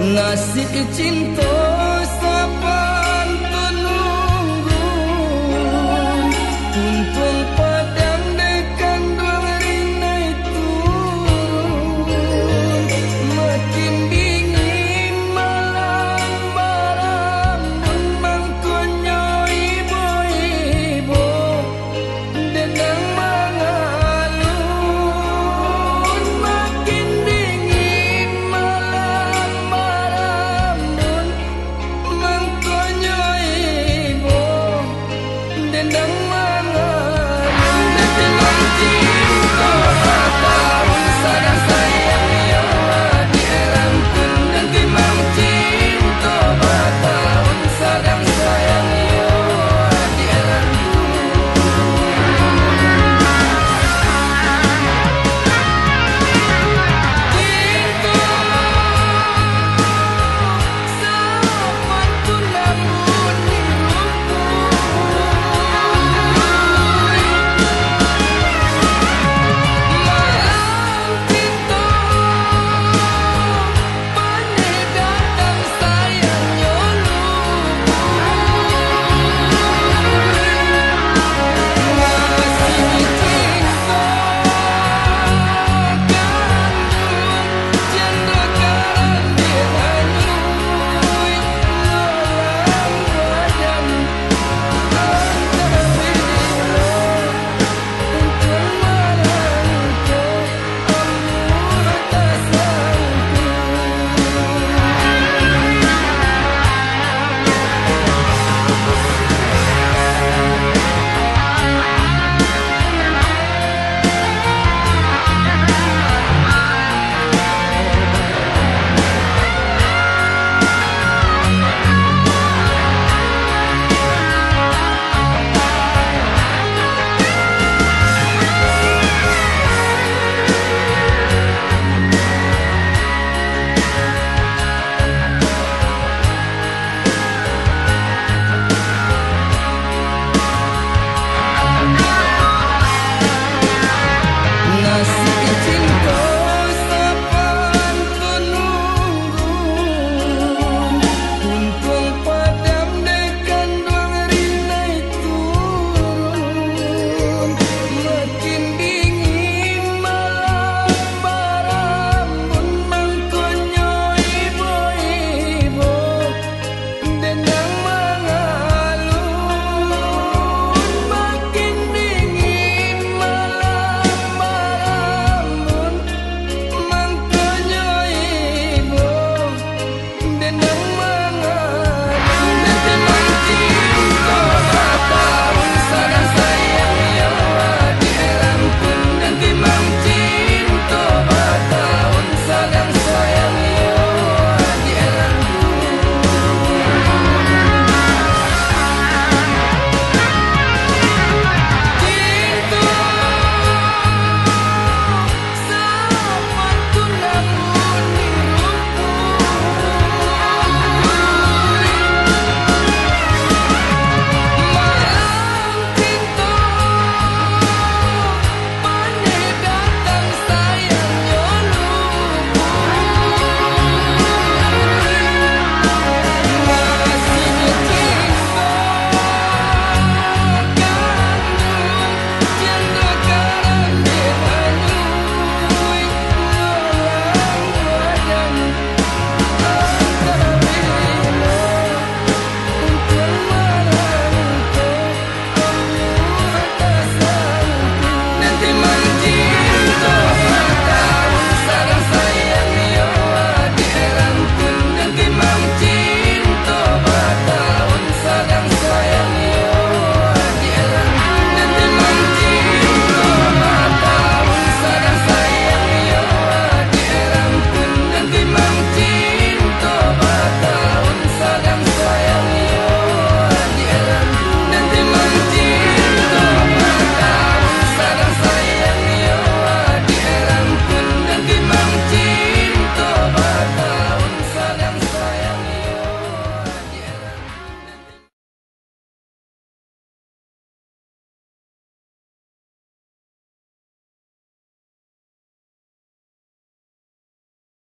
Nasib cinta sampai